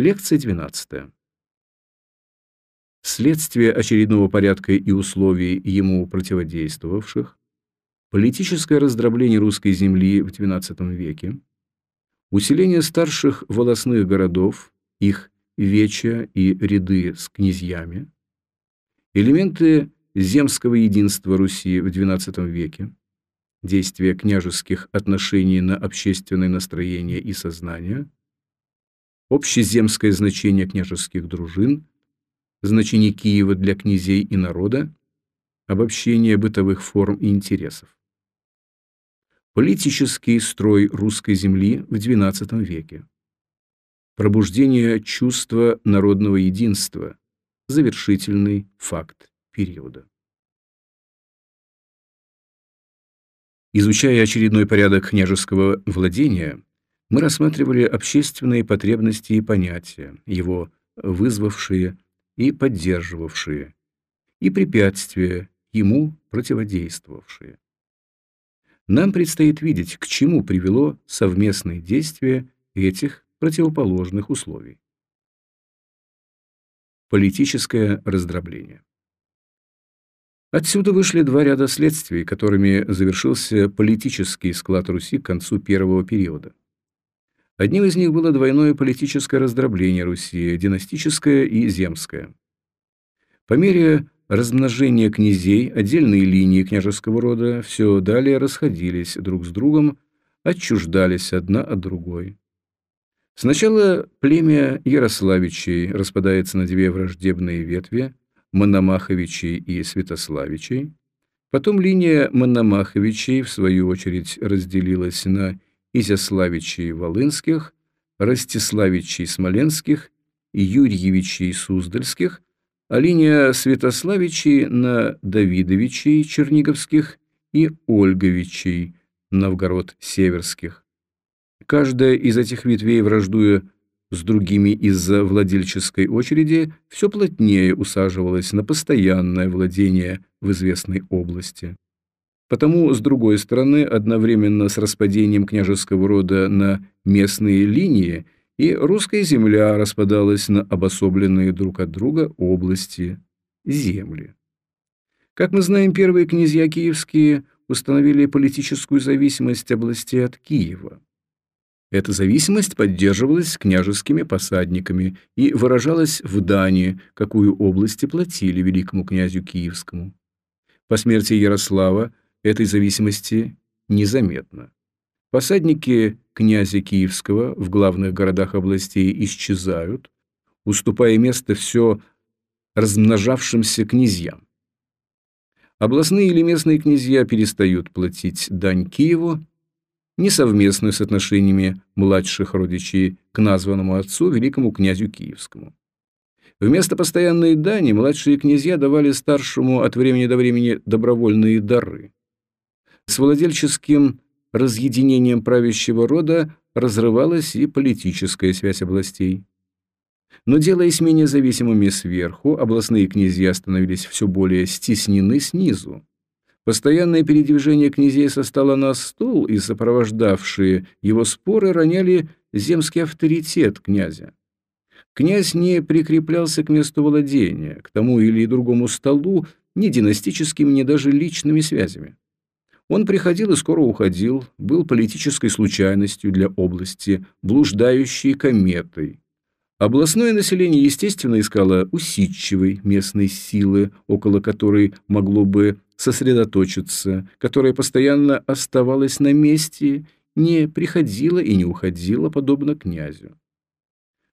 Лекция 12. Следствие очередного порядка и условий ему противодействовавших, политическое раздробление русской земли в XII веке, усиление старших волосных городов, их веча и ряды с князьями, элементы земского единства Руси в XII веке, действие княжеских отношений на общественное настроение и сознание, общеземское значение княжеских дружин, значение Киева для князей и народа, обобщение бытовых форм и интересов. Политический строй русской земли в XII веке. Пробуждение чувства народного единства. Завершительный факт периода. Изучая очередной порядок княжеского владения, мы рассматривали общественные потребности и понятия, его вызвавшие и поддерживавшие, и препятствия, ему противодействовавшие. Нам предстоит видеть, к чему привело совместное действие этих противоположных условий. Политическое раздробление. Отсюда вышли два ряда следствий, которыми завершился политический склад Руси к концу первого периода. Одним из них было двойное политическое раздробление Руси, династическое и земское. По мере размножения князей отдельные линии княжеского рода все далее расходились друг с другом, отчуждались одна от другой. Сначала племя Ярославичей распадается на две враждебные ветви – Мономаховичей и Святославичей. Потом линия Мономаховичей, в свою очередь, разделилась на Изяславичей Волынских, Ростиславичей Смоленских и Юрьевичей Суздальских, а линия Святославичей на Давидовичей Черниговских и Ольговичей Новгород-Северских. Каждая из этих ветвей, враждуя с другими из-за владельческой очереди, все плотнее усаживалась на постоянное владение в известной области. Потому, с другой стороны, одновременно с распадением княжеского рода на местные линии и русская земля распадалась на обособленные друг от друга области, земли. Как мы знаем, первые князья киевские установили политическую зависимость области от Киева. Эта зависимость поддерживалась княжескими посадниками и выражалась в дани, какую области платили великому князю Киевскому. По смерти Ярослава этой зависимости незаметно. Посадники князя Киевского в главных городах областей исчезают, уступая место все размножавшимся князьям. Областные или местные князья перестают платить дань Киеву, несовместную с отношениями младших родичей к названному отцу, великому князю Киевскому. Вместо постоянной дани младшие князья давали старшему от времени до времени добровольные дары. С владельческим разъединением правящего рода разрывалась и политическая связь областей. Но делаясь менее зависимыми сверху, областные князья становились все более стеснены снизу. Постоянное передвижение князей со стола на стол и сопровождавшие его споры роняли земский авторитет князя. Князь не прикреплялся к месту владения, к тому или другому столу ни династическими, ни даже личными связями. Он приходил и скоро уходил, был политической случайностью для области, блуждающей кометой. Областное население, естественно, искало усидчивой местной силы, около которой могло бы сосредоточиться, которая постоянно оставалась на месте, не приходила и не уходила, подобно князю.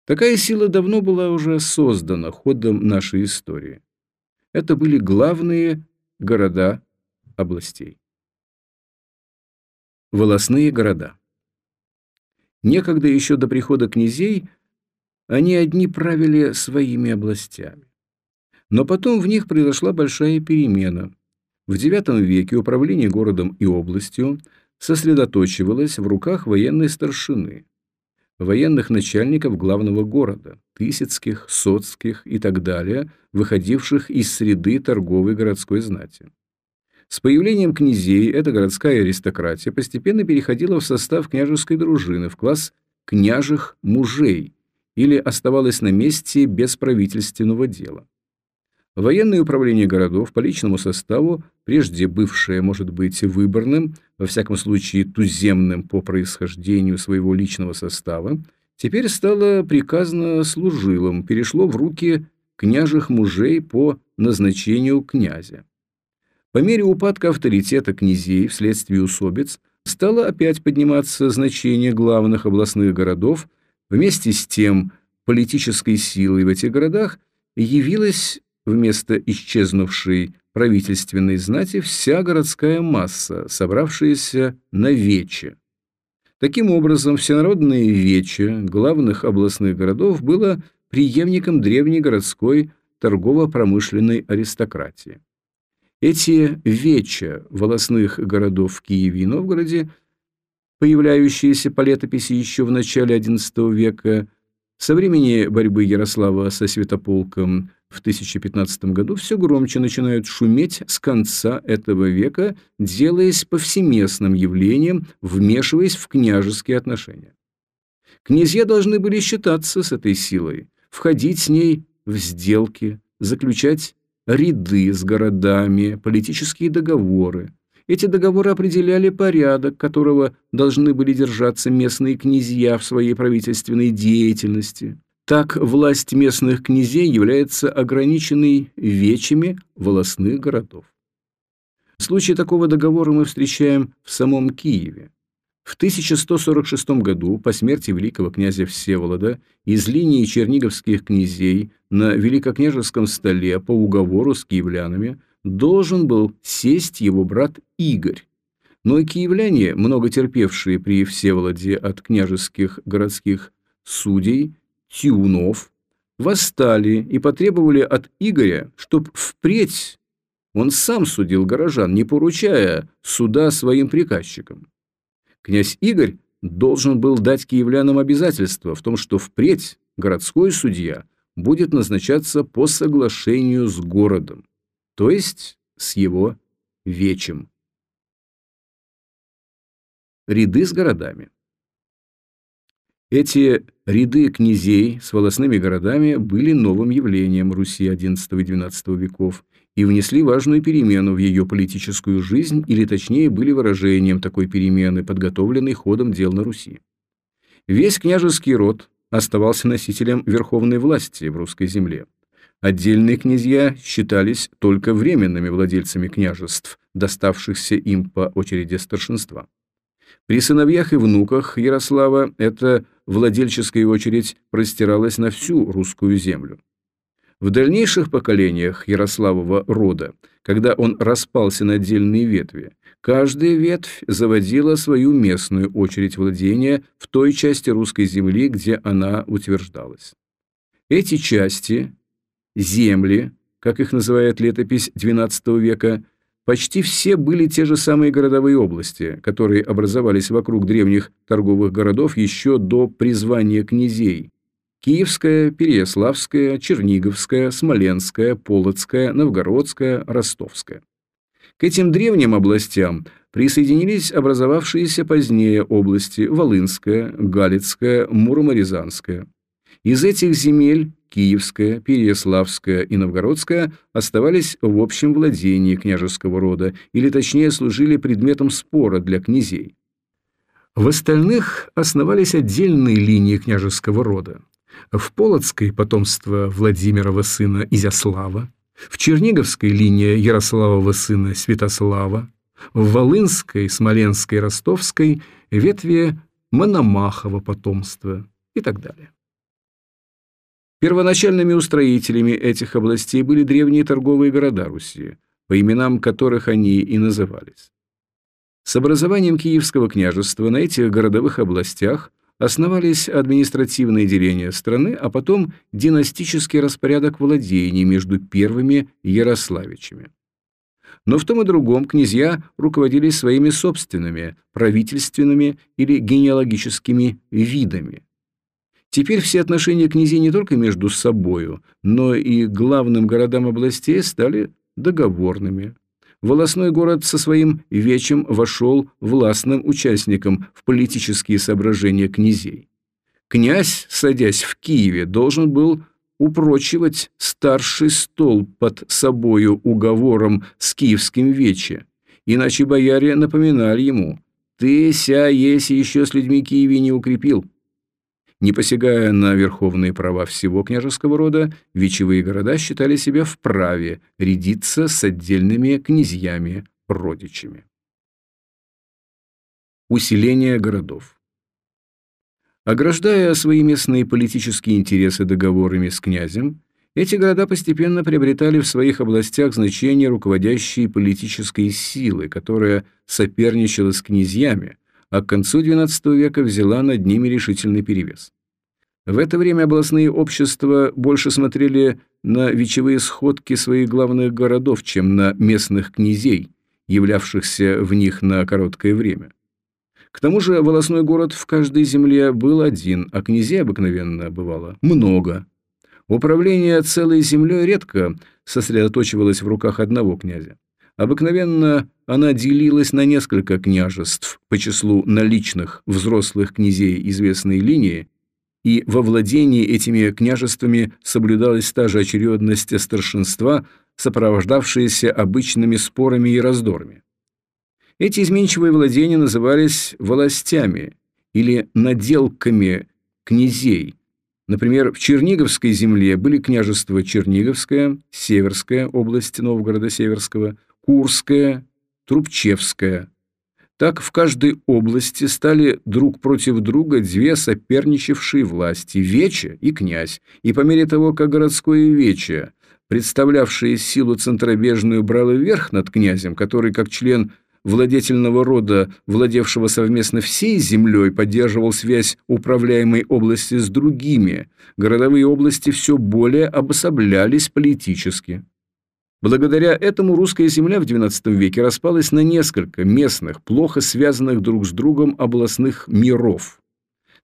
Такая сила давно была уже создана ходом нашей истории. Это были главные города областей. Волосные города. Некогда еще до прихода князей они одни правили своими областями. Но потом в них произошла большая перемена. В IX веке управление городом и областью сосредоточивалось в руках военной старшины, военных начальников главного города, Тысяцких, Соцких и так далее, выходивших из среды торговой городской знати. С появлением князей эта городская аристократия постепенно переходила в состав княжеской дружины, в класс княжих мужей или оставалось на месте без правительственного дела. Военное управление городов по личному составу, прежде бывшее, может быть, выборным, во всяком случае туземным по происхождению своего личного состава, теперь стало приказно служилым, перешло в руки княжих мужей по назначению князя. По мере упадка авторитета князей вследствие усобиц стало опять подниматься значение главных областных городов, вместе с тем политической силой в этих городах явилась вместо исчезнувшей правительственной знати вся городская масса, собравшаяся на Вече. Таким образом, всенародное Вече главных областных городов было преемником древней городской торгово-промышленной аристократии. Эти Веча волосных городов в Киеве и Новгороде, появляющиеся по летописи еще в начале XI века, со времени борьбы Ярослава со Святополком в 1015 году все громче начинают шуметь с конца этого века, делаясь повсеместным явлением, вмешиваясь в княжеские отношения. Князья должны были считаться с этой силой, входить с ней в сделки, заключать ряды с городами, политические договоры. Эти договоры определяли порядок, которого должны были держаться местные князья в своей правительственной деятельности. Так, власть местных князей является ограниченной вечами волосных городов. Случай такого договора мы встречаем в самом Киеве. В 1146 году, по смерти великого князя Всеволода, из линии черниговских князей на великокняжеском столе по уговору с киевлянами должен был сесть его брат Игорь. Но киевляне, много терпевшие при Всеволоде от княжеских городских судей, Тиунов восстали и потребовали от Игоря, чтоб впредь он сам судил горожан, не поручая суда своим приказчикам. Князь Игорь должен был дать киевлянам обязательство в том, что впредь городской судья будет назначаться по соглашению с городом, то есть с его вечем. Ряды с городами. Эти ряды князей с волосными городами были новым явлением Руси XI и XII веков и внесли важную перемену в ее политическую жизнь, или точнее были выражением такой перемены, подготовленной ходом дел на Руси. Весь княжеский род оставался носителем верховной власти в русской земле. Отдельные князья считались только временными владельцами княжеств, доставшихся им по очереди старшинства. При сыновьях и внуках Ярослава эта владельческая очередь простиралась на всю русскую землю. В дальнейших поколениях Ярославова рода, когда он распался на отдельные ветви, каждая ветвь заводила свою местную очередь владения в той части русской земли, где она утверждалась. Эти части, земли, как их называет летопись XII века, Почти все были те же самые городовые области, которые образовались вокруг древних торговых городов еще до призвания князей. Киевская, Переяславская, Черниговская, Смоленская, Полоцкая, Новгородская, Ростовская. К этим древним областям присоединились образовавшиеся позднее области Волынская, Галицкая, Муромо-Рязанская. Из этих земель Киевская, Переяславская и Новгородская оставались в общем владении княжеского рода, или точнее служили предметом спора для князей. В остальных основались отдельные линии княжеского рода. В Полоцкой потомство Владимирова сына Изяслава, в Черниговской линия Ярославова сына Святослава, в Волынской, Смоленской, Ростовской ветви Мономахова потомства и так далее. Первоначальными устроителями этих областей были древние торговые города Руси, по именам которых они и назывались. С образованием Киевского княжества на этих городовых областях основались административные деления страны, а потом династический распорядок владений между первыми Ярославичами. Но в том и другом князья руководились своими собственными правительственными или генеалогическими видами. Теперь все отношения князей не только между собою, но и главным городам областей стали договорными. Волосной город со своим вечем вошел властным участником в политические соображения князей. Князь, садясь в Киеве, должен был упрочивать старший стол под собою уговором с киевским вече, иначе бояре напоминали ему «Ты ся есть еще с людьми Киеве не укрепил». Не посягая на верховные права всего княжеского рода, вечевые города считали себя вправе рядиться с отдельными князьями-родичами. Усиление городов Ограждая свои местные политические интересы договорами с князем, эти города постепенно приобретали в своих областях значение руководящей политической силы, которая соперничала с князьями, а к концу XII века взяла над ними решительный перевес. В это время областные общества больше смотрели на вечевые сходки своих главных городов, чем на местных князей, являвшихся в них на короткое время. К тому же волосной город в каждой земле был один, а князей обыкновенно бывало много. Управление целой землей редко сосредоточивалось в руках одного князя. Обыкновенно она делилась на несколько княжеств по числу наличных взрослых князей известной линии, и во владении этими княжествами соблюдалась та же очередность старшинства, сопровождавшаяся обычными спорами и раздорами. Эти изменчивые владения назывались властями или наделками князей. Например, в Черниговской земле были княжества Черниговская, Северская область Новгорода Северского, Курская, Трубчевская. Так в каждой области стали друг против друга две соперничавшие власти – Вече и князь, и по мере того, как городское Вече, представлявшее силу центробежную, брало верх над князем, который, как член – владетельного рода, владевшего совместно всей землей, поддерживал связь управляемой области с другими, городовые области все более обособлялись политически. Благодаря этому русская земля в XII веке распалась на несколько местных, плохо связанных друг с другом областных миров.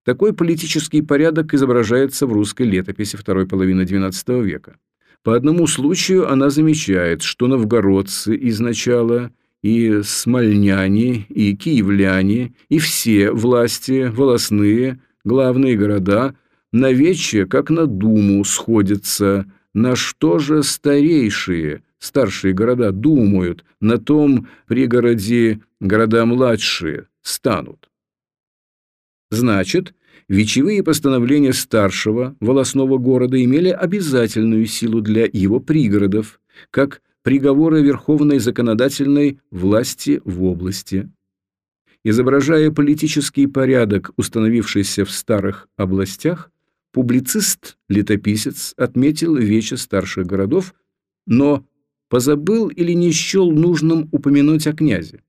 Такой политический порядок изображается в русской летописи второй половины XII века. По одному случаю она замечает, что новгородцы изначала – и смольняне, и киевляне, и все власти, волосные, главные города, на вече, как на думу, сходятся, на что же старейшие, старшие города думают, на том пригороде города младшие станут. Значит, вечевые постановления старшего волосного города имели обязательную силу для его пригородов, как приговоры Верховной законодательной власти в области. Изображая политический порядок, установившийся в старых областях, публицист-летописец отметил вече старших городов, но позабыл или не счел нужным упомянуть о князе.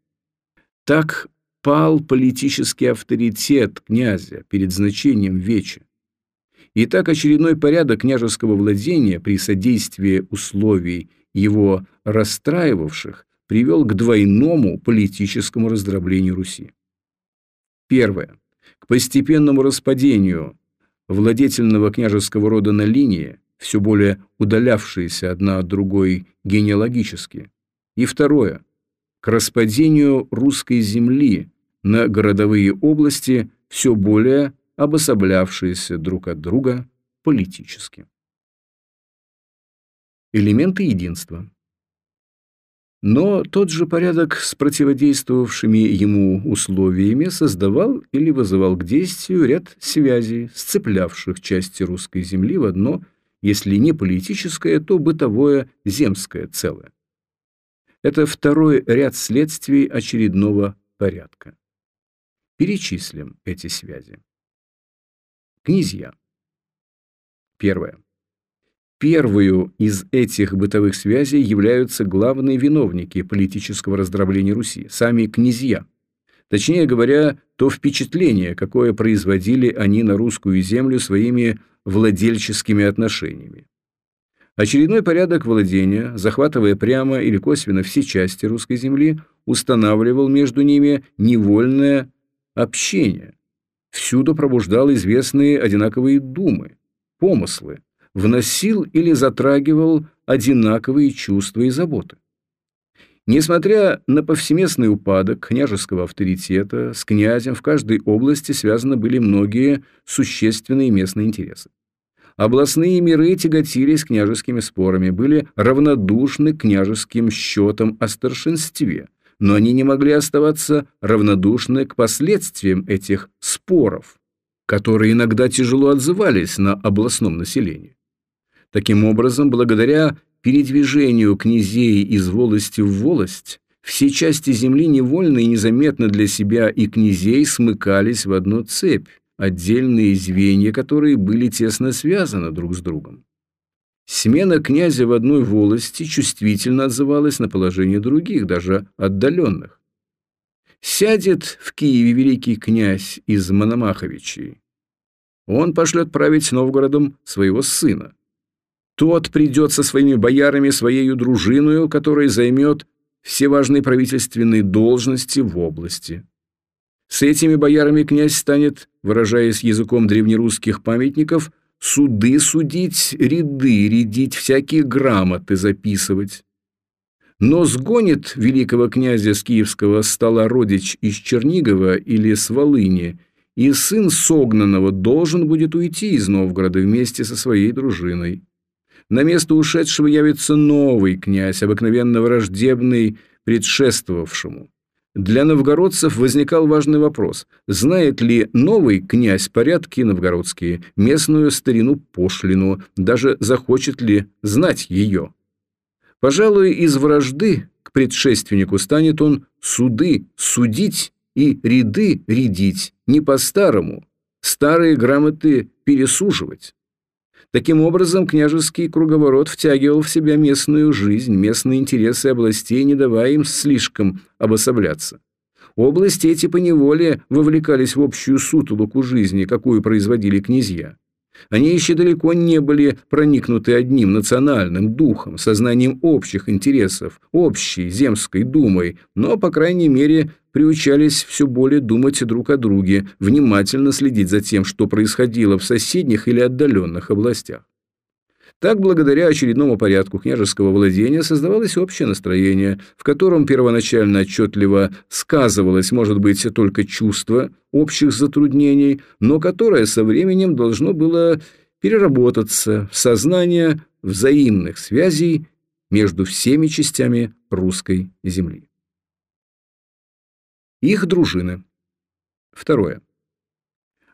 Так пал политический авторитет князя перед значением вече. И так очередной порядок княжеского владения при содействии условий его расстраивавших, привел к двойному политическому раздроблению Руси. Первое. К постепенному распадению владетельного княжеского рода на линии, все более удалявшиеся одна от другой генеалогически. И второе. К распадению русской земли на городовые области, все более обособлявшиеся друг от друга политически элементы единства. Но тот же порядок с противодействовавшими ему условиями создавал или вызывал к действию ряд связей, сцеплявших части русской земли в одно, если не политическое, то бытовое земское целое. Это второй ряд следствий очередного порядка. Перечислим эти связи. Князья. Первое. Первую из этих бытовых связей являются главные виновники политического раздробления Руси, сами князья. Точнее говоря, то впечатление, какое производили они на русскую землю своими владельческими отношениями. Очередной порядок владения, захватывая прямо или косвенно все части русской земли, устанавливал между ними невольное общение. Всюду пробуждал известные одинаковые думы, помыслы, вносил или затрагивал одинаковые чувства и заботы. Несмотря на повсеместный упадок княжеского авторитета, с князем в каждой области связаны были многие существенные местные интересы. Областные миры тяготились княжескими спорами, были равнодушны княжеским счетам о старшинстве, но они не могли оставаться равнодушны к последствиям этих споров, которые иногда тяжело отзывались на областном населении. Таким образом, благодаря передвижению князей из волости в волость, все части земли невольно и незаметно для себя и князей смыкались в одну цепь, отдельные звенья, которые были тесно связаны друг с другом. Смена князя в одной волости чувствительно отзывалась на положение других, даже отдаленных. Сядет в Киеве великий князь из Мономаховичей. Он пошлет править Новгородом своего сына. Тот придет со своими боярами, своей дружиною, которая займет все важные правительственные должности в области. С этими боярами князь станет, выражаясь языком древнерусских памятников, суды судить, ряды рядить, всякие грамоты записывать. Но сгонит великого князя с киевского стола родич из Чернигова или с Волыни, и сын согнанного должен будет уйти из Новгорода вместе со своей дружиной. На место ушедшего явится новый князь, обыкновенно враждебный предшествовавшему. Для новгородцев возникал важный вопрос, знает ли новый князь порядки новгородские, местную старину пошлину, даже захочет ли знать ее. Пожалуй, из вражды к предшественнику станет он суды судить и ряды рядить не по-старому, старые грамоты пересуживать. Таким образом, княжеский круговорот втягивал в себя местную жизнь, местные интересы областей, не давая им слишком обособляться. Области эти поневоле вовлекались в общую сутолоку жизни, какую производили князья. Они еще далеко не были проникнуты одним национальным духом, сознанием общих интересов, общей земской думой, но, по крайней мере, приучались все более думать друг о друге, внимательно следить за тем, что происходило в соседних или отдаленных областях. Так, благодаря очередному порядку княжеского владения создавалось общее настроение, в котором первоначально отчетливо сказывалось, может быть, только чувство общих затруднений, но которое со временем должно было переработаться в сознание взаимных связей между всеми частями русской земли. Их дружины. Второе.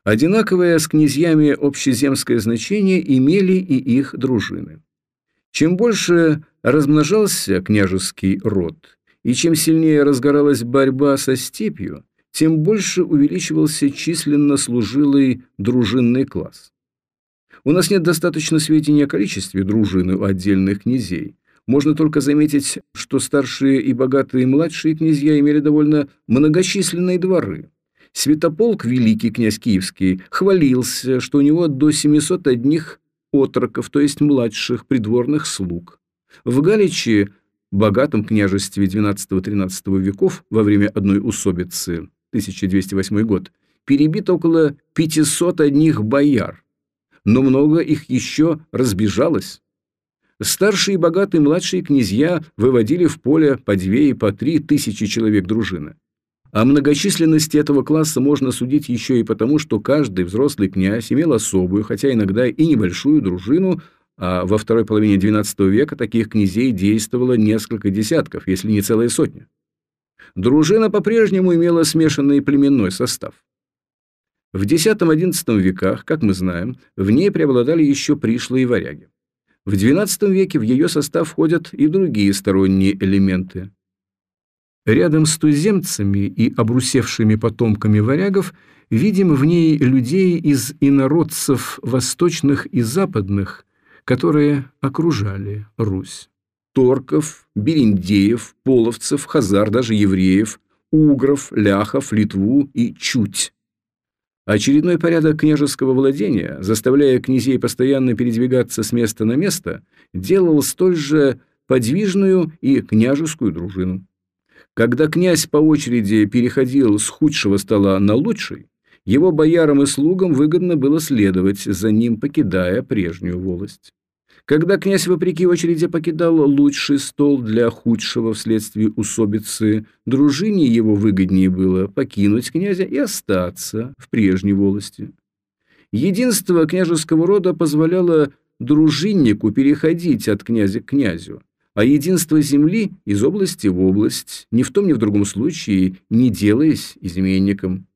Одинаковое с князьями общеземское значение имели и их дружины. Чем больше размножался княжеский род, и чем сильнее разгоралась борьба со степью, тем больше увеличивался численно служилый дружинный класс. У нас нет достаточно сведений о количестве дружины у отдельных князей, можно только заметить, что старшие и богатые младшие князья имели довольно многочисленные дворы. Святополк, великий князь Киевский, хвалился, что у него до 700 одних отроков, то есть младших придворных слуг. В Галичи, богатом княжестве XII-XIII веков, во время одной усобицы, 1208 год, перебито около 500 одних бояр, но много их еще разбежалось. Старшие богатые младшие князья выводили в поле по две и по три тысячи человек дружины. О многочисленности этого класса можно судить еще и потому, что каждый взрослый князь имел особую, хотя иногда и небольшую дружину, а во второй половине XII века таких князей действовало несколько десятков, если не целая сотня. Дружина по-прежнему имела смешанный племенной состав. В X-XI веках, как мы знаем, в ней преобладали еще пришлые варяги. В XII веке в ее состав входят и другие сторонние элементы. Рядом с туземцами и обрусевшими потомками варягов видим в ней людей из инородцев восточных и западных, которые окружали Русь. Торков, бериндеев, половцев, хазар, даже евреев, угров, ляхов, литву и чуть. Очередной порядок княжеского владения, заставляя князей постоянно передвигаться с места на место, делал столь же подвижную и княжескую дружину. Когда князь по очереди переходил с худшего стола на лучший, его боярам и слугам выгодно было следовать за ним, покидая прежнюю волость. Когда князь, вопреки очереди, покидал лучший стол для худшего вследствие усобицы, дружине его выгоднее было покинуть князя и остаться в прежней волости. Единство княжеского рода позволяло дружиннику переходить от князя к князю, а единство земли из области в область, ни в том ни в другом случае не делаясь изменником.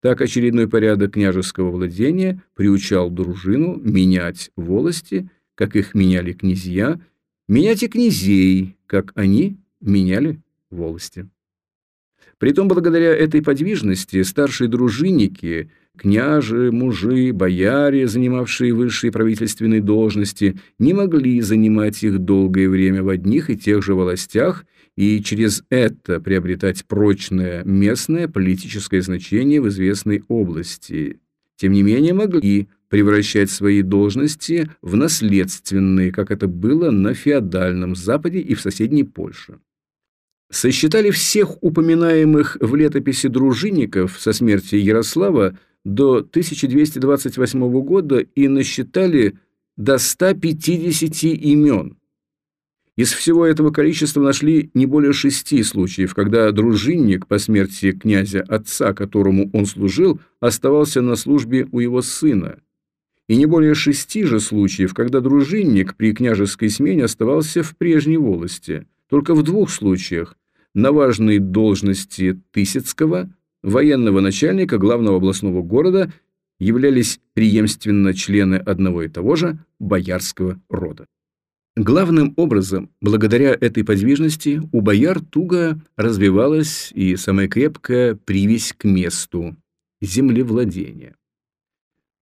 Так очередной порядок княжеского владения приучал дружину менять волости, как их меняли князья, менять и князей, как они меняли волости. Притом, благодаря этой подвижности, старшие дружинники – Княжи, мужи, бояре, занимавшие высшие правительственные должности, не могли занимать их долгое время в одних и тех же властях и через это приобретать прочное местное политическое значение в известной области. Тем не менее могли превращать свои должности в наследственные, как это было на феодальном Западе и в соседней Польше. Сосчитали всех упоминаемых в летописи дружинников со смерти Ярослава до 1228 года и насчитали до 150 имен. Из всего этого количества нашли не более шести случаев, когда дружинник по смерти князя отца, которому он служил, оставался на службе у его сына. И не более шести же случаев, когда дружинник при княжеской смене оставался в прежней волости. Только в двух случаях на важной должности Тысяцкого военного начальника главного областного города являлись преемственно члены одного и того же боярского рода. Главным образом, благодаря этой подвижности, у бояр туго развивалась и самая крепкая привязь к месту – землевладения.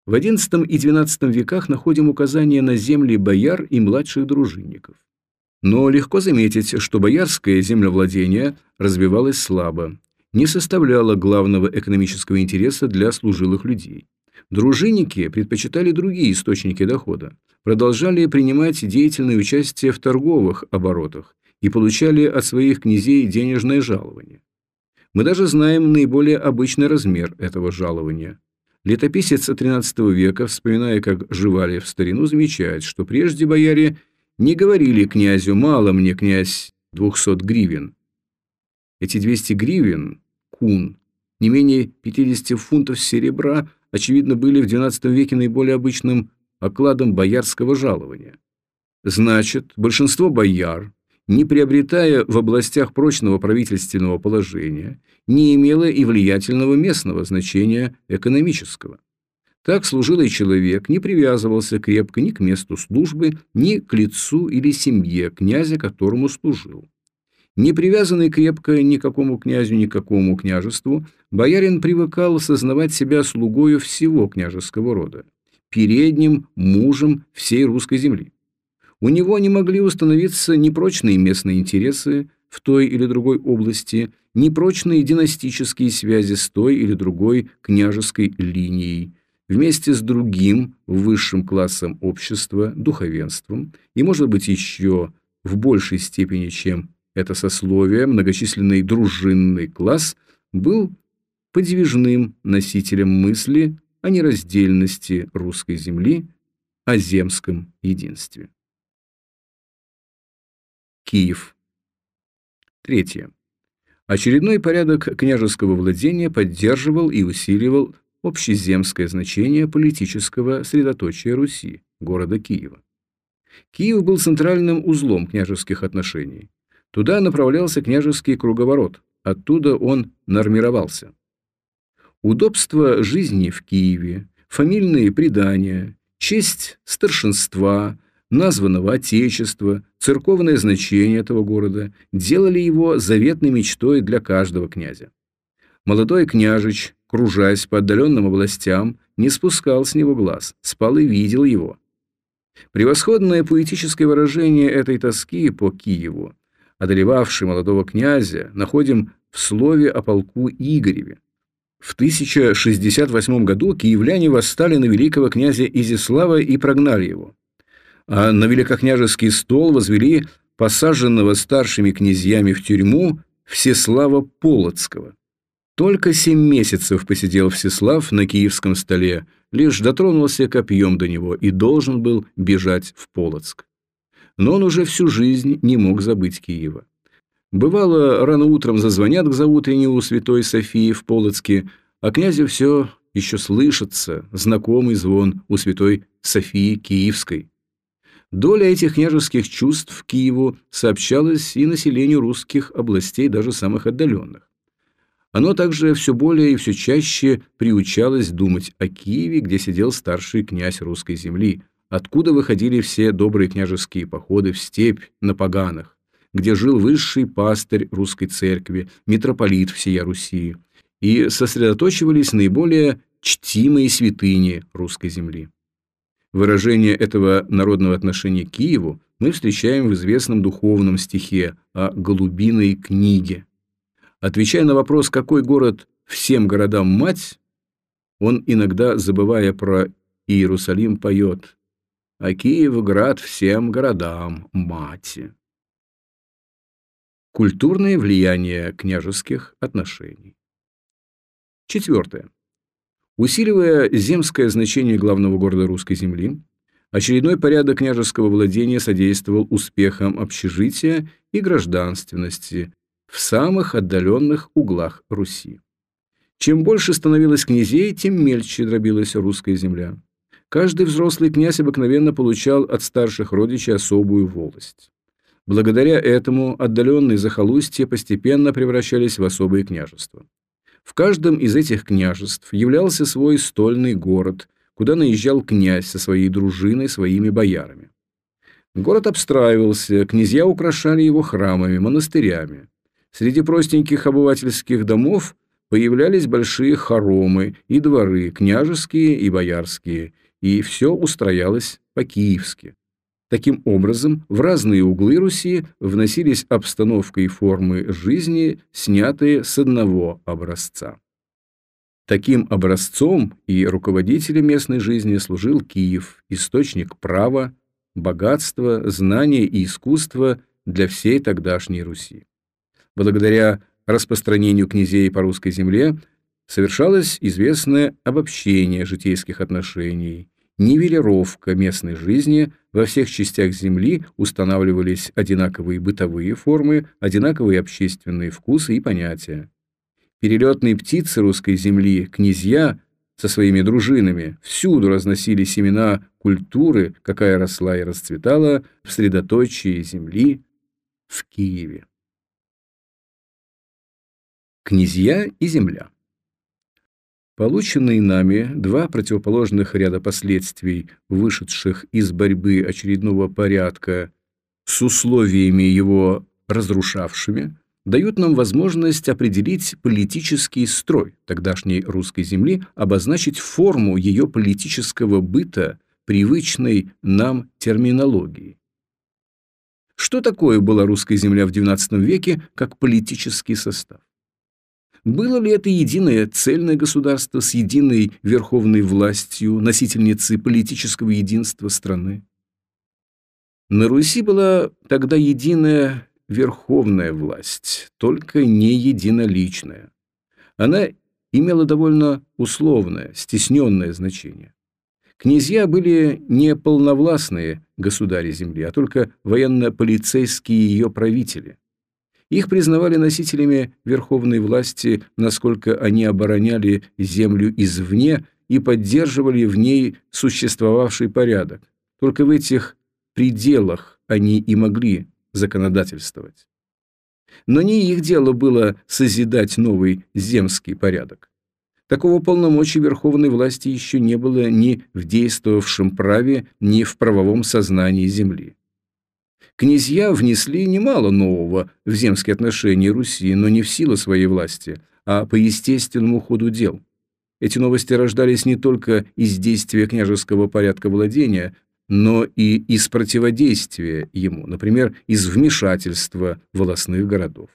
В XI и XII веках находим указания на земли бояр и младших дружинников. Но легко заметить, что боярское землевладение развивалось слабо, не составляла главного экономического интереса для служилых людей. Дружинники предпочитали другие источники дохода, продолжали принимать деятельное участие в торговых оборотах и получали от своих князей денежное жалование. Мы даже знаем наиболее обычный размер этого жалования. Летописец XIII века, вспоминая, как жевали в старину, замечает, что прежде бояре не говорили князю «мало мне, князь, 200 гривен». Эти 200 гривен кун. Не менее 50 фунтов серебра, очевидно, были в XII веке наиболее обычным окладом боярского жалования. Значит, большинство бояр, не приобретая в областях прочного правительственного положения, не имело и влиятельного местного значения экономического. Так служилый человек не привязывался крепко ни к месту службы, ни к лицу или семье князя, которому служил. Не привязанный крепко ни к какому князю, ни к какому княжеству, боярин привыкал сознавать себя слугою всего княжеского рода, передним мужем всей русской земли. У него не могли установиться ни прочные местные интересы в той или другой области, ни прочные династические связи с той или другой княжеской линией, вместе с другим высшим классом общества, духовенством и, может быть, еще в большей степени, чем это сословие, многочисленный дружинный класс, был подвижным носителем мысли о нераздельности русской земли, о земском единстве. Киев. Третье. Очередной порядок княжеского владения поддерживал и усиливал общеземское значение политического средоточия Руси, города Киева. Киев был центральным узлом княжеских отношений. Туда направлялся княжеский круговорот, оттуда он нормировался. Удобство жизни в Киеве, фамильные предания, честь старшинства, названного отечества, церковное значение этого города делали его заветной мечтой для каждого князя. Молодой княжич, кружась по отдаленным областям, не спускал с него глаз, спал и видел его. Превосходное поэтическое выражение этой тоски по Киеву одолевавший молодого князя, находим в слове о полку Игореве. В 1068 году киевляне восстали на великого князя Изислава и прогнали его. А на великокняжеский стол возвели посаженного старшими князьями в тюрьму Всеслава Полоцкого. Только семь месяцев посидел Всеслав на киевском столе, лишь дотронулся копьем до него и должен был бежать в Полоцк. Но он уже всю жизнь не мог забыть Киева. Бывало, рано утром зазвонят к заутреннему Святой Софии в Полоцке, а князю все еще слышится знакомый звон у Святой Софии Киевской. Доля этих княжеских чувств Киеву сообщалась и населению русских областей, даже самых отдаленных. Оно также все более и все чаще приучалось думать о Киеве, где сидел старший князь русской земли, откуда выходили все добрые княжеские походы в степь на поганах, где жил высший пастырь русской церкви, митрополит всея Руси, и сосредоточивались наиболее чтимые святыни русской земли. Выражение этого народного отношения к Киеву мы встречаем в известном духовном стихе о «Голубиной книге». Отвечая на вопрос, какой город всем городам мать, он иногда, забывая про Иерусалим, поет «А Киев – град всем городам мати». Культурное влияние княжеских отношений. Четвертое. Усиливая земское значение главного города русской земли, очередной порядок княжеского владения содействовал успехам общежития и гражданственности в самых отдаленных углах Руси. Чем больше становилось князей, тем мельче дробилась русская земля. Каждый взрослый князь обыкновенно получал от старших родичей особую волость. Благодаря этому отдаленные захолустья постепенно превращались в особые княжества. В каждом из этих княжеств являлся свой стольный город, куда наезжал князь со своей дружиной, своими боярами. Город обстраивался, князья украшали его храмами, монастырями. Среди простеньких обывательских домов появлялись большие хоромы и дворы, княжеские и боярские, и все устроялось по-киевски. Таким образом, в разные углы Руси вносились обстановка и формы жизни, снятые с одного образца. Таким образцом и руководителем местной жизни служил Киев, источник права, богатства, знания и искусства для всей тогдашней Руси. Благодаря распространению князей по русской земле совершалось известное обобщение житейских отношений, нивелировка местной жизни, во всех частях Земли устанавливались одинаковые бытовые формы, одинаковые общественные вкусы и понятия. Перелетные птицы русской земли, князья со своими дружинами, всюду разносили семена культуры, какая росла и расцветала в средоточии земли в Киеве. Князья и земля Полученные нами два противоположных ряда последствий, вышедших из борьбы очередного порядка с условиями его разрушавшими, дают нам возможность определить политический строй тогдашней русской земли, обозначить форму ее политического быта привычной нам терминологии. Что такое была русская земля в XIX веке как политический состав? Было ли это единое цельное государство с единой верховной властью, носительницей политического единства страны? На Руси была тогда единая верховная власть, только не единоличная. Она имела довольно условное, стесненное значение. Князья были не полновластные государи земли, а только военно-полицейские ее правители. Их признавали носителями верховной власти, насколько они обороняли землю извне и поддерживали в ней существовавший порядок. Только в этих пределах они и могли законодательствовать. Но не их дело было созидать новый земский порядок. Такого полномочия верховной власти еще не было ни в действовавшем праве, ни в правовом сознании земли. Князья внесли немало нового в земские отношения Руси, но не в силу своей власти, а по естественному ходу дел. Эти новости рождались не только из действия княжеского порядка владения, но и из противодействия ему, например, из вмешательства волосных городов.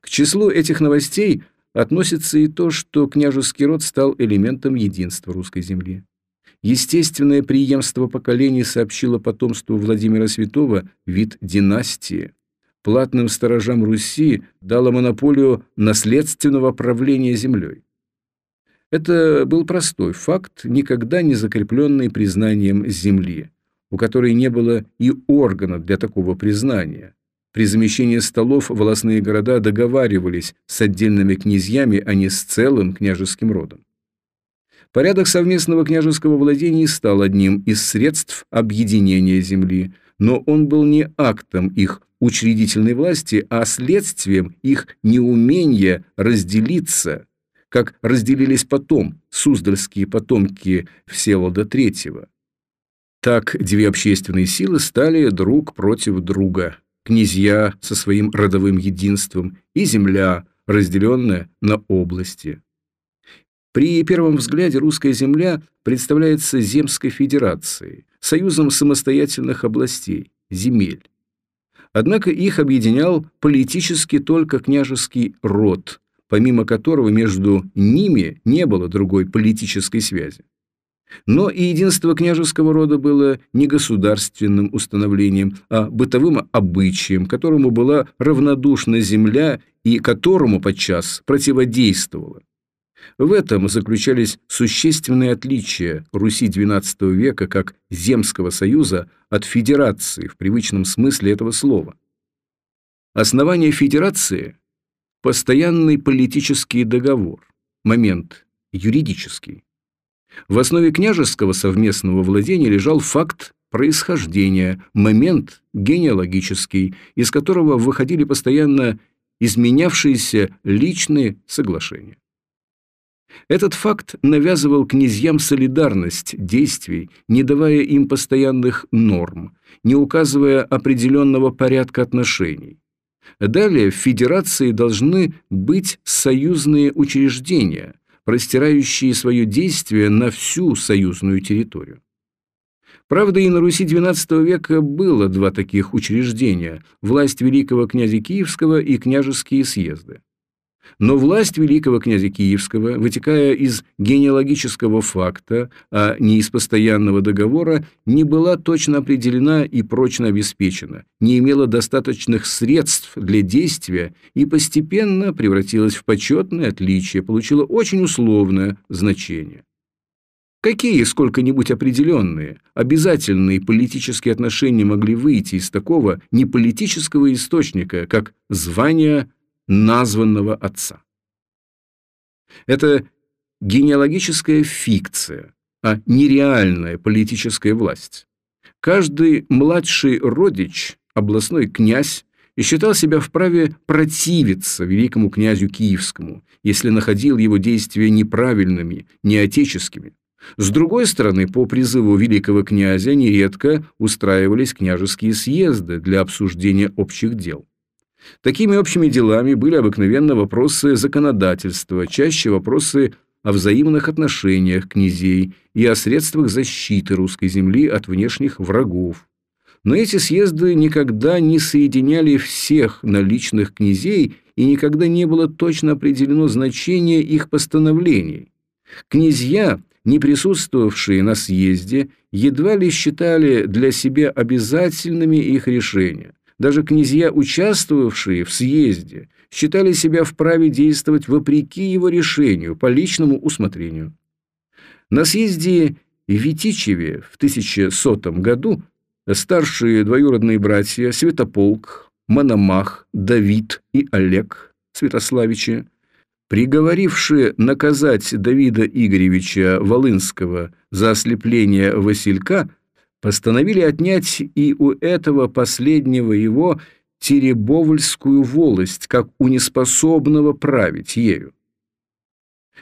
К числу этих новостей относится и то, что княжеский род стал элементом единства русской земли. Естественное преемство поколений сообщило потомству Владимира Святого вид династии. Платным сторожам Руси дало монополию наследственного правления землей. Это был простой факт, никогда не закрепленный признанием земли, у которой не было и органа для такого признания. При замещении столов волосные города договаривались с отдельными князьями, а не с целым княжеским родом. Порядок совместного княжеского владения стал одним из средств объединения земли, но он был не актом их учредительной власти, а следствием их неумения разделиться, как разделились потом суздальские потомки Всеволода III. Так две общественные силы стали друг против друга, князья со своим родовым единством и земля, разделенная на области. При первом взгляде русская земля представляется Земской Федерацией, союзом самостоятельных областей, земель. Однако их объединял политически только княжеский род, помимо которого между ними не было другой политической связи. Но и единство княжеского рода было не государственным установлением, а бытовым обычаем, которому была равнодушна земля и которому подчас противодействовала. В этом заключались существенные отличия Руси XII века как Земского союза от федерации в привычном смысле этого слова. Основание федерации – постоянный политический договор, момент юридический. В основе княжеского совместного владения лежал факт происхождения, момент генеалогический, из которого выходили постоянно изменявшиеся личные соглашения. Этот факт навязывал князьям солидарность действий, не давая им постоянных норм, не указывая определенного порядка отношений. Далее в федерации должны быть союзные учреждения, простирающие свое действие на всю союзную территорию. Правда, и на Руси XII века было два таких учреждения – власть великого князя Киевского и княжеские съезды. Но власть великого князя Киевского, вытекая из генеалогического факта, а не из постоянного договора, не была точно определена и прочно обеспечена, не имела достаточных средств для действия и постепенно превратилась в почетное отличие, получила очень условное значение. Какие сколько-нибудь определенные, обязательные политические отношения могли выйти из такого неполитического источника, как звание названного отца. Это генеалогическая фикция, а нереальная политическая власть. Каждый младший родич, областной князь, и считал себя вправе противиться великому князю Киевскому, если находил его действия неправильными, неотеческими. С другой стороны, по призыву великого князя нередко устраивались княжеские съезды для обсуждения общих дел. Такими общими делами были обыкновенно вопросы законодательства, чаще вопросы о взаимных отношениях князей и о средствах защиты русской земли от внешних врагов. Но эти съезды никогда не соединяли всех наличных князей и никогда не было точно определено значение их постановлений. Князья, не присутствовавшие на съезде, едва ли считали для себя обязательными их решения. Даже князья, участвовавшие в съезде, считали себя вправе действовать вопреки его решению, по личному усмотрению. На съезде Витичеве в 1100 году старшие двоюродные братья Святополк, Мономах, Давид и Олег Святославичи, приговорившие наказать Давида Игоревича Волынского за ослепление Василька, постановили отнять и у этого последнего его Теребовльскую волость, как у неспособного править ею.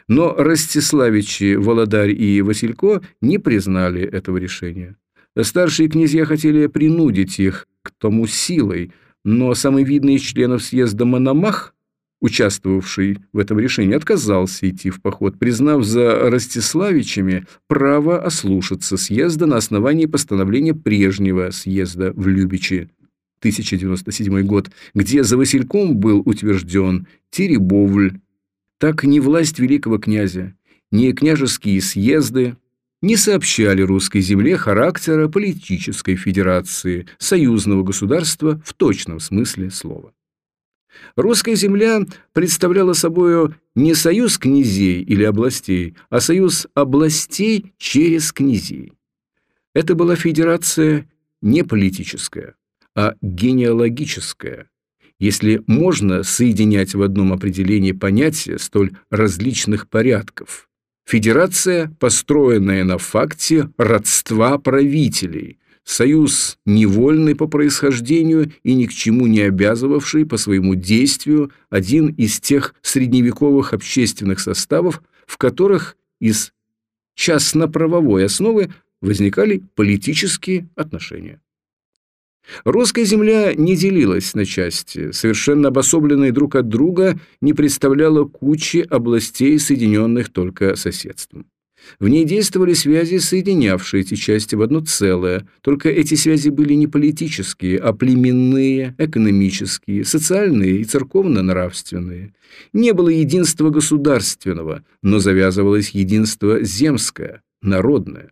Но Ростиславичи, Володарь и Василько не признали этого решения. Старшие князья хотели принудить их к тому силой, но самый видный из членов съезда Мономах участвовавший в этом решении, отказался идти в поход, признав за Ростиславичами право ослушаться съезда на основании постановления прежнего съезда в Любичи, 1097 год, где за Васильком был утвержден Теребовль. Так ни власть великого князя, ни княжеские съезды не сообщали русской земле характера политической федерации, союзного государства в точном смысле слова. Русская земля представляла собою не союз князей или областей, а союз областей через князей. Это была федерация не политическая, а генеалогическая, если можно соединять в одном определении понятия столь различных порядков. Федерация, построенная на факте родства правителей, союз невольный по происхождению и ни к чему не обязывавший по своему действию один из тех средневековых общественных составов, в которых из частно-правовой основы возникали политические отношения. Русская земля не делилась на части, совершенно обособленные друг от друга не представляла кучи областей, соединенных только соседством. В ней действовали связи, соединявшие эти части в одно целое, только эти связи были не политические, а племенные, экономические, социальные и церковно-нравственные. Не было единства государственного, но завязывалось единство земское, народное,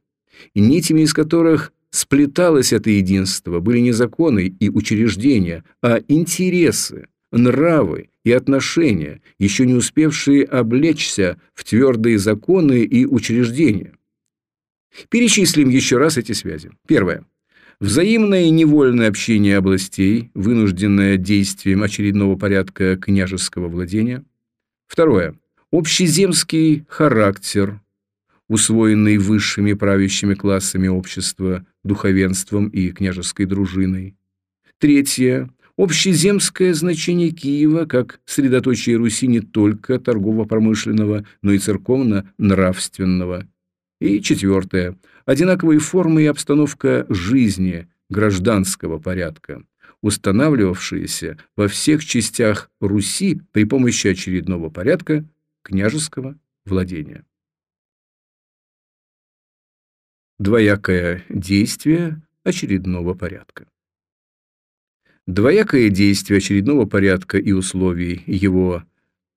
и нитями из которых сплеталось это единство, были не законы и учреждения, а интересы, нравы и отношения, еще не успевшие облечься в твердые законы и учреждения. Перечислим еще раз эти связи. Первое. Взаимное невольное общение областей, вынужденное действием очередного порядка княжеского владения. Второе. Общеземский характер, усвоенный высшими правящими классами общества, духовенством и княжеской дружиной. Третье. Общеземское значение Киева как средоточие Руси не только торгово-промышленного, но и церковно-нравственного. И четвертое. Одинаковые формы и обстановка жизни гражданского порядка, устанавливавшиеся во всех частях Руси при помощи очередного порядка княжеского владения. Двоякое действие очередного порядка. Двоякое действие очередного порядка и условий его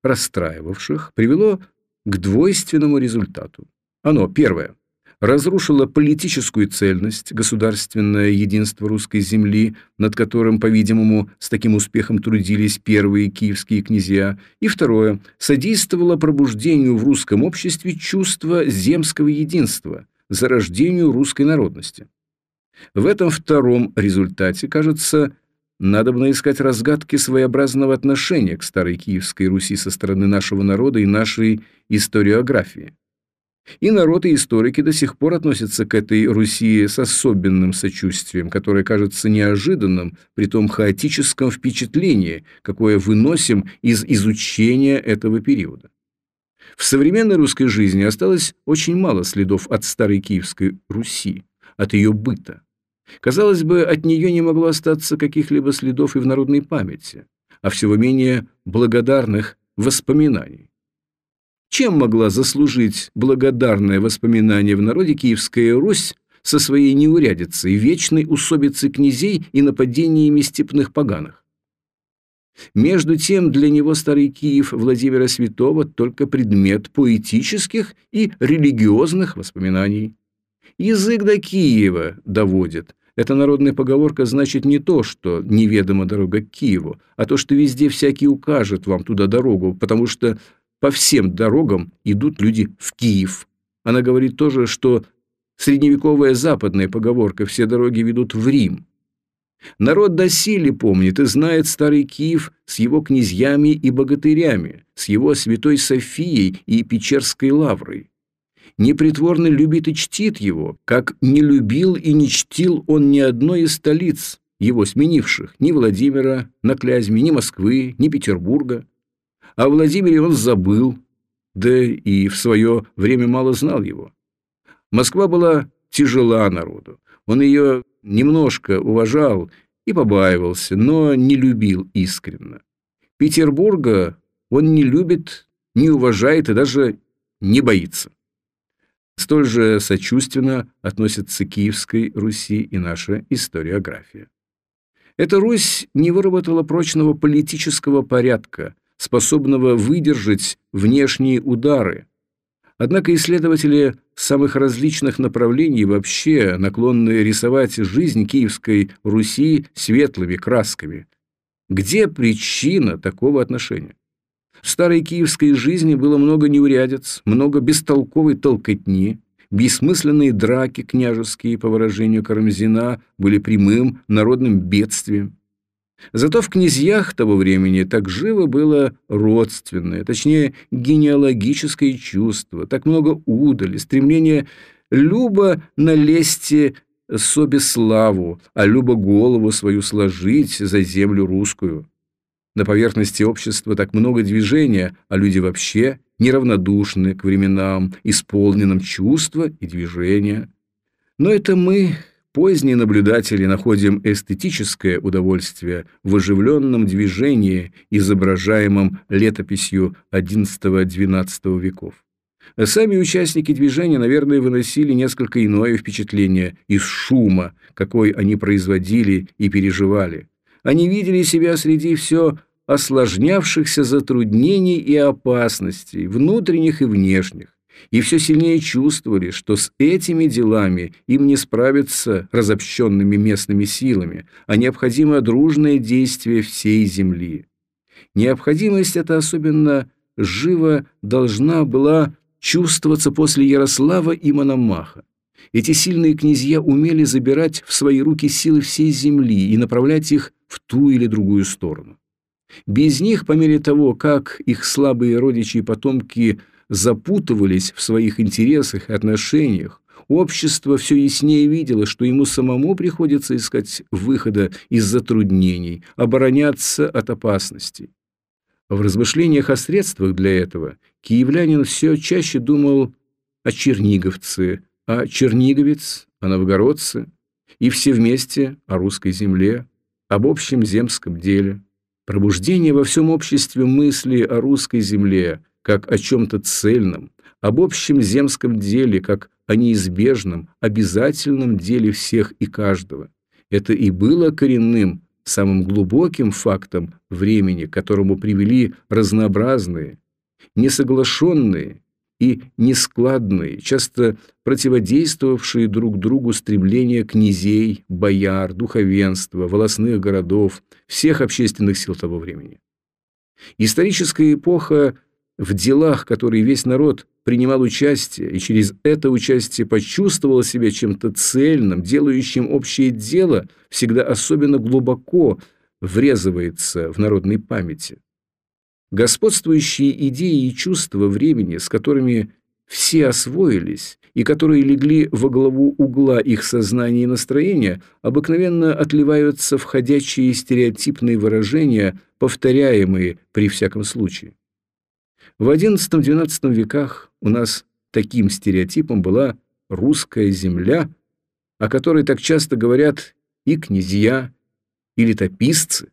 расстраивавших привело к двойственному результату. Оно, первое, разрушило политическую цельность, государственное единство русской земли, над которым, по-видимому, с таким успехом трудились первые киевские князья, и второе, содействовало пробуждению в русском обществе чувства земского единства, зарождению русской народности. В этом втором результате, кажется, Надобно искать разгадки своеобразного отношения к старой Киевской Руси со стороны нашего народа и нашей историографии. И народ, и историки до сих пор относятся к этой Руси с особенным сочувствием, которое кажется неожиданным при том хаотическом впечатлении, какое выносим из изучения этого периода. В современной русской жизни осталось очень мало следов от старой Киевской Руси, от ее быта. Казалось бы, от нее не могло остаться каких-либо следов и в народной памяти, а всего менее благодарных воспоминаний. Чем могла заслужить благодарное воспоминание в народе Киевская Русь со своей неурядицей, вечной усобицей князей и нападениями степных поганых? Между тем, для него старый Киев Владимира Святого только предмет поэтических и религиозных воспоминаний. Язык до Киева доводит, эта народная поговорка значит не то, что неведома дорога к Киеву, а то, что везде всякий укажет вам туда дорогу, потому что по всем дорогам идут люди в Киев. Она говорит тоже, что средневековая западная поговорка «все дороги ведут в Рим». Народ доселе помнит и знает старый Киев с его князьями и богатырями, с его святой Софией и Печерской лаврой непритворно любит и чтит его, как не любил и не чтил он ни одной из столиц, его сменивших, ни Владимира на Клязьме, ни Москвы, ни Петербурга. О Владимире он забыл, да и в свое время мало знал его. Москва была тяжела народу, он ее немножко уважал и побаивался, но не любил искренно. Петербурга он не любит, не уважает и даже не боится. Столь же сочувственно относятся к Киевской Руси и наша историография. Эта Русь не выработала прочного политического порядка, способного выдержать внешние удары. Однако исследователи самых различных направлений вообще наклонны рисовать жизнь Киевской Руси светлыми красками. Где причина такого отношения? В старой киевской жизни было много неурядиц, много бестолковой толкотни, бессмысленные драки княжеские, по выражению Карамзина, были прямым народным бедствием. Зато в князьях того времени так живо было родственное, точнее, генеалогическое чувство, так много удали, стремление любо налезти собе славу, а любо голову свою сложить за землю русскую. На поверхности общества так много движения, а люди вообще неравнодушны к временам, исполненным чувства и движения. Но это мы, Поздние наблюдатели находим эстетическое удовольствие в оживленном движении, изображаемом летописью XI-XII веков. Сами участники движения, наверное, выносили несколько иное впечатление из шума, какой они производили и переживали. Они видели себя среди все осложнявшихся затруднений и опасностей, внутренних и внешних и все сильнее чувствовали, что с этими делами им не справиться разобщенными местными силами, а необходимо дружное действие всей земли. Необходимость эта особенно живо должна была чувствоваться после Ярослава и Мономаха. Эти сильные князья умели забирать в свои руки силы всей земли и направлять их в ту или другую сторону. Без них, по мере того, как их слабые родичи и потомки – запутывались в своих интересах и отношениях, общество все яснее видело, что ему самому приходится искать выхода из затруднений, обороняться от опасностей. В размышлениях о средствах для этого киевлянин все чаще думал о черниговце, о черниговец, о новгородце, и все вместе о русской земле, об общем земском деле. Пробуждение во всем обществе мысли о русской земле, как о чем-то цельном, об общем земском деле, как о неизбежном, обязательном деле всех и каждого. Это и было коренным, самым глубоким фактом времени, к которому привели разнообразные, несоглашенные и нескладные, часто противодействовавшие друг другу стремления князей, бояр, духовенства, волосных городов, всех общественных сил того времени. Историческая эпоха в делах, которые весь народ принимал участие, и через это участие почувствовал себя чем-то цельным, делающим общее дело, всегда особенно глубоко врезывается в народной памяти. Господствующие идеи и чувства времени, с которыми все освоились и которые легли во главу угла их сознания и настроения, обыкновенно отливаются в ходячие стереотипные выражения, повторяемые при всяком случае. В XI-XII веках у нас таким стереотипом была русская земля, о которой так часто говорят и князья, и летописцы.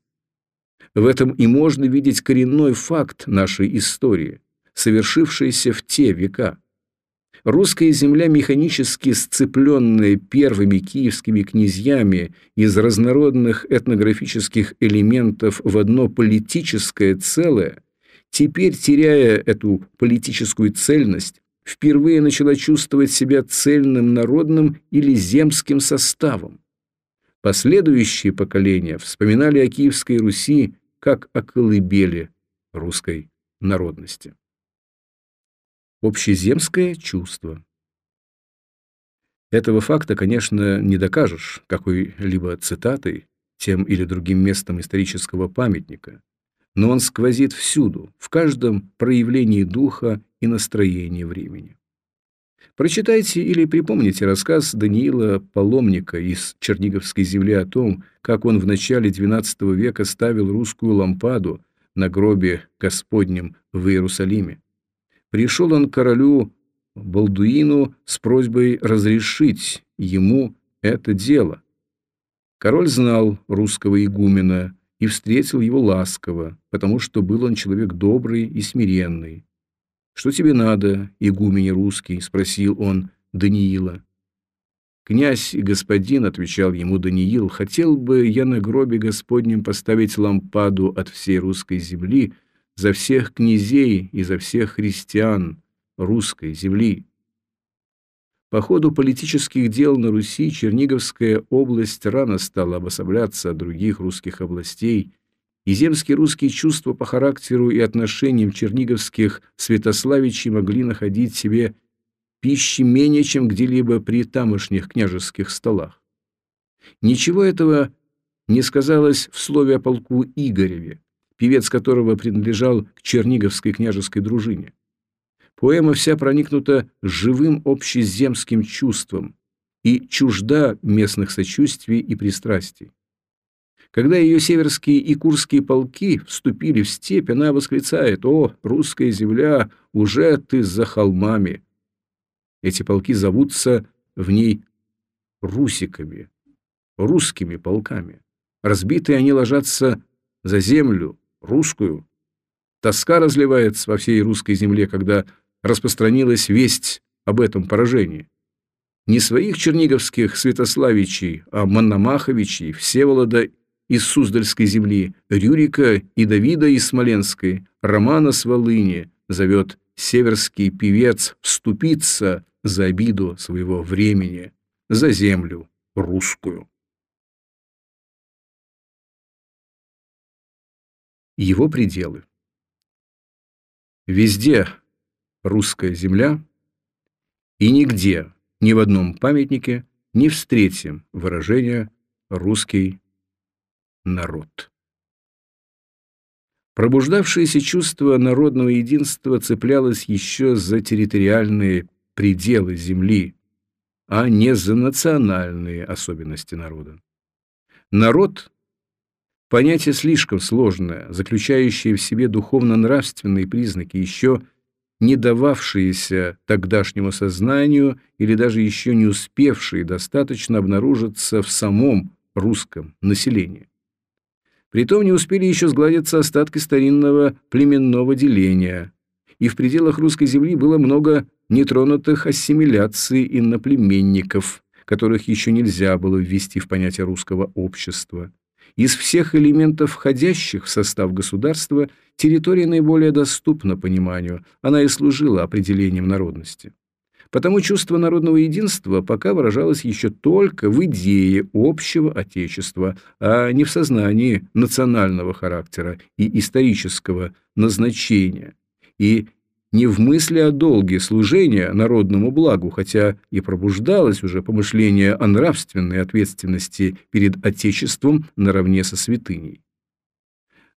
В этом и можно видеть коренной факт нашей истории, совершившийся в те века. Русская земля, механически сцепленная первыми киевскими князьями из разнородных этнографических элементов в одно политическое целое, теперь, теряя эту политическую цельность, впервые начала чувствовать себя цельным народным или земским составом. Последующие поколения вспоминали о Киевской Руси как о колыбели русской народности. Общеземское чувство Этого факта, конечно, не докажешь какой-либо цитатой, тем или другим местом исторического памятника – но он сквозит всюду, в каждом проявлении духа и настроения времени. Прочитайте или припомните рассказ Даниила Паломника из Черниговской земли о том, как он в начале XII века ставил русскую лампаду на гробе Господнем в Иерусалиме. Пришел он к королю Балдуину с просьбой разрешить ему это дело. Король знал русского игумена, и встретил его ласково, потому что был он человек добрый и смиренный. «Что тебе надо, игумене русский?» – спросил он Даниила. «Князь и господин», – отвечал ему Даниил, – «хотел бы я на гробе Господнем поставить лампаду от всей русской земли за всех князей и за всех христиан русской земли». По ходу политических дел на Руси Черниговская область рано стала обособляться от других русских областей и земские русские чувства по характеру и отношениям черниговских святославичей могли находить себе пищи менее, чем где-либо при тамошних княжеских столах. Ничего этого не сказалось в слове о полку Игореве, певец которого принадлежал к черниговской княжеской дружине. Поэма вся проникнута живым общеземским чувством и чужда местных сочувствий и пристрастий. Когда ее северские и курские полки вступили в степь, она восклицает «О, русская земля, уже ты за холмами!» Эти полки зовутся в ней русиками, русскими полками. Разбитые они ложатся за землю, русскую. Тоска разливается во всей русской земле, когда распространилась весть об этом поражении. Не своих черниговских святославичей, а Мономаховичей, Всеволода из Суздальской земли, Рюрика и Давида из Смоленской, Романа с Волыни зовет северский певец вступиться за обиду своего времени, за землю русскую. Его пределы. Везде русская земля, и нигде, ни в одном памятнике не встретим выражения «русский народ». Пробуждавшееся чувство народного единства цеплялось еще за территориальные пределы земли, а не за национальные особенности народа. Народ – понятие слишком сложное, заключающее в себе духовно-нравственные признаки, еще не дававшиеся тогдашнему сознанию или даже еще не успевшие достаточно обнаружиться в самом русском населении. Притом не успели еще сгладиться остатки старинного племенного деления, и в пределах русской земли было много нетронутых ассимиляций иноплеменников, которых еще нельзя было ввести в понятие русского общества. Из всех элементов, входящих в состав государства, территория наиболее доступна пониманию, она и служила определением народности. Потому чувство народного единства пока выражалось еще только в идее общего Отечества, а не в сознании национального характера и исторического назначения, и не в мысли о долге служения народному благу, хотя и пробуждалось уже помышление о нравственной ответственности перед Отечеством наравне со святыней.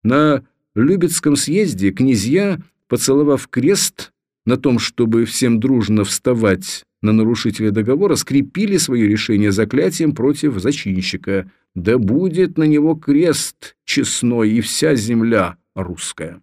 На Любецком съезде князья, поцеловав крест на том, чтобы всем дружно вставать на нарушителя договора, скрепили свое решение заклятием против зачинщика. «Да будет на него крест честной и вся земля русская».